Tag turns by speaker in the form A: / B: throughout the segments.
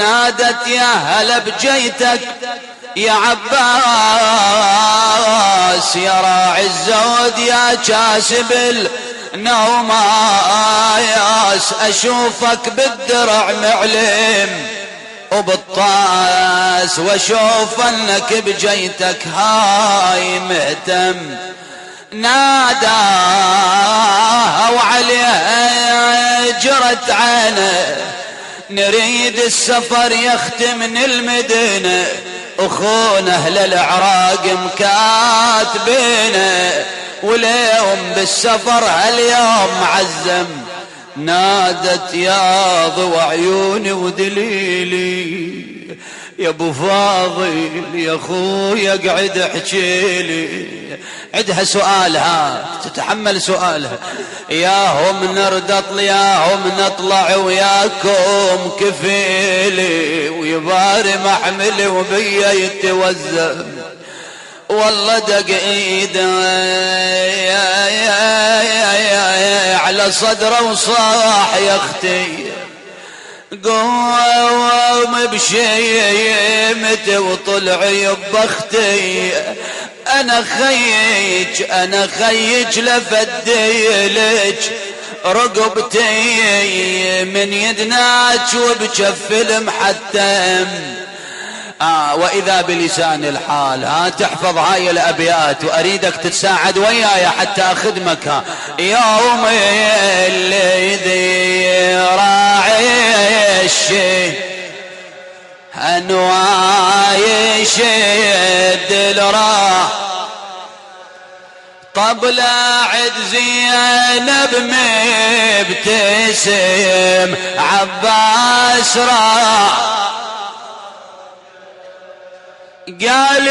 A: نادت يا هلا بجيتك يا عباس يا راعي الزود يا كاسب النوماياس أشوفك بالدرع معلم وبالطاس وأشوف أنك بجيتك هاي مهتم. ناداها وعليها جرت عينه نريد السفر يختم المدينة أخونا أهل العراق مكاتبينه واليوم بالسفر هاليوم معزم نادت يا ضوى عيوني ودليلي يا ابو فاضل يا اخويا اقعد احكي لي. عدها سؤالها تتحمل سؤالها. ياهم نرد ياهم نطلع وياكم كفيلي ويباري محملي وبيا يتوزن. والله دق إيده على صدره وصاح يا أختي. قوم بشيمت وطلع بختي أنا خيج أنا خيج لفديلك رقبتي من يدناك وبجف المحتم آه وإذا بلسان الحال ها تحفظ هاي الأبيات وأريدك تتساعد وياي حتى أخدمك يوم اللي ذي راعي الشي أنواي شد الراح طب عد زينب مبتسم عباس راح. قال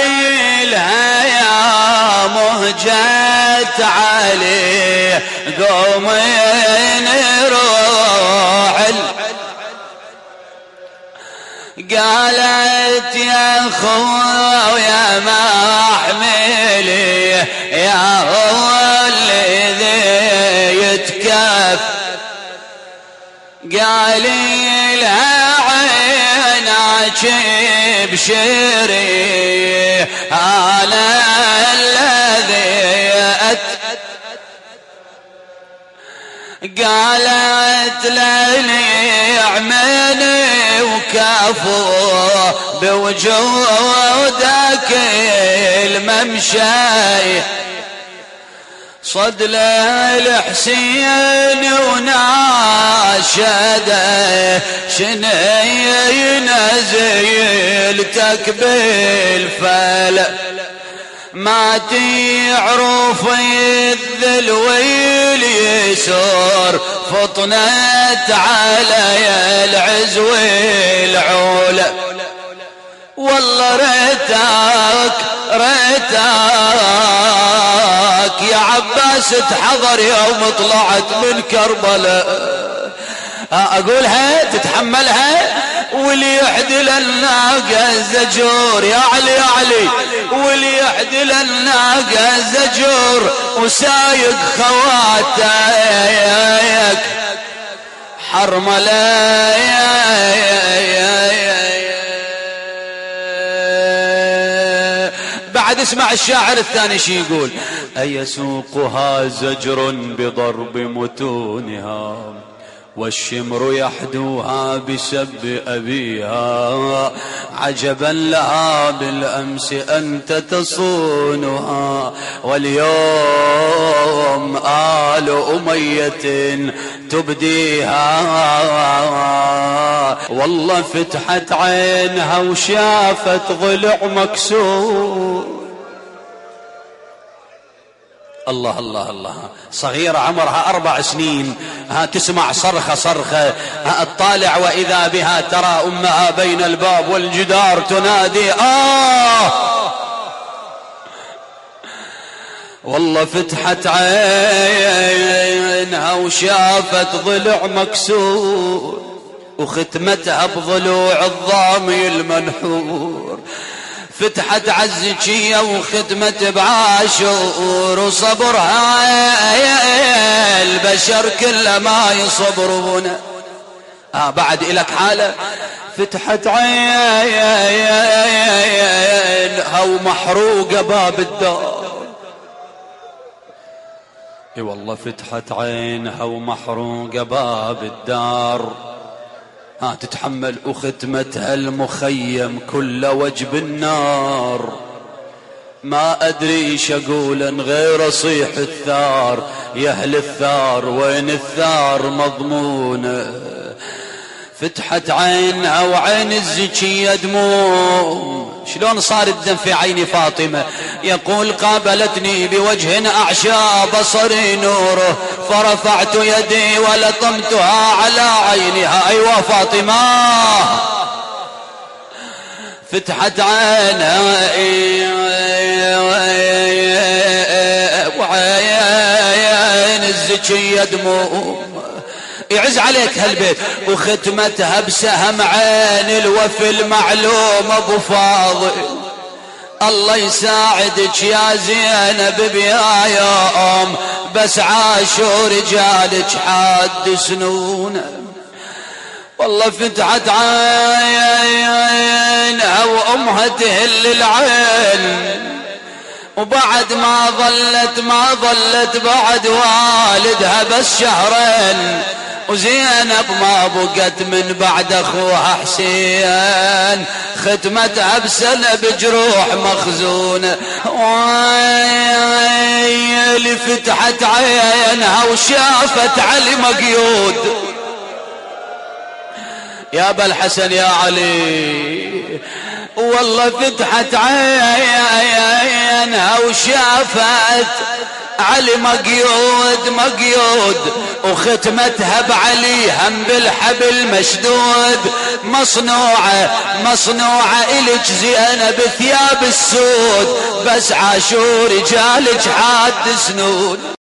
A: لها يا مهجة علي قوم نروح قالت يا خويا ما أحملي يا هو الذي يتكف قال لها عينك بشيري أنا الذي أت. قالت لي عميني وكفو بوجودك الممشي صد الحسين وناشده شنين زيلتك بالفل. ما تعرف الذل واليسر فطنت علي العزو العولة والله ريتك ريتك يا عباس تحضر يوم طلعت من كربلاء. أقولها؟ تتحملها؟ واللي يحدل الناقة الزجور يا علي يا علي. واللي يحدل الناقة الزجور وسايق خواتك. حرملة بعد اسمع الشاعر الثاني شي يقول أيسوقها زجر بضرب متونها والشمر يحدوها بسب أبيها عجبا لها بالأمس أنت تصونها واليوم آل أمية تبديها. والله فتحت عينها وشافت ضلع مكسور. الله الله الله. صغيرة عمرها أربع سنين. ها تسمع صرخة صرخة ها تطالع وإذا بها ترى أمها بين الباب والجدار تنادي آه! والله فتحت عينها وشافت ضلع مكسور وختمتها بضلوع الضامي المنحور. فتحت عزكية وخدمة بعاشور وصبرها البشر كل ما يصبرون. آه بعد إلك حالة. فتحت عينها ومحروقة باب الدار. إي والله فتحت عينها ومحروقة باب الدار. ها تتحمل وختمتها المخيم كل وجب النار. ما أدري أقول غير صيح الثار يا أهل الثار وين الثار مضمونه فتحت عينها وعين الزكية دموع شلون صار الدم في عين فاطمة؟ يقول قابلتني بوجه أعشى بصري نوره فرفعت يدي ولطمتها على عينها. أيوة فاطمة. فتحت عينها وعين الزكية دموع يعز عليك هالبيت. وختمتها بسهم عين الوفي المعلوم أبو فاضل. الله يساعدك يا زينب بيا يا ام بس عاشوا رجالك حاد سنون. والله فتحت عينها وأمها تهل العين. وبعد ما ظلت ما ظلت بعد والدها بس شهرين. وزينب ما بقت من بعد أخوها حسين. ختمتها بسنة بجروح مخزونة اللي فتحت عينها وشافت علي مقيود. يا أبا الحسن يا علي والله فتحت عينها وشافت علي مقيود مقيود وختمتها بعلي هم بالحبل مشدود. مصنوعة مصنوعة إلك زينب ثياب السود. بس عاشور رجالك حاد سنود.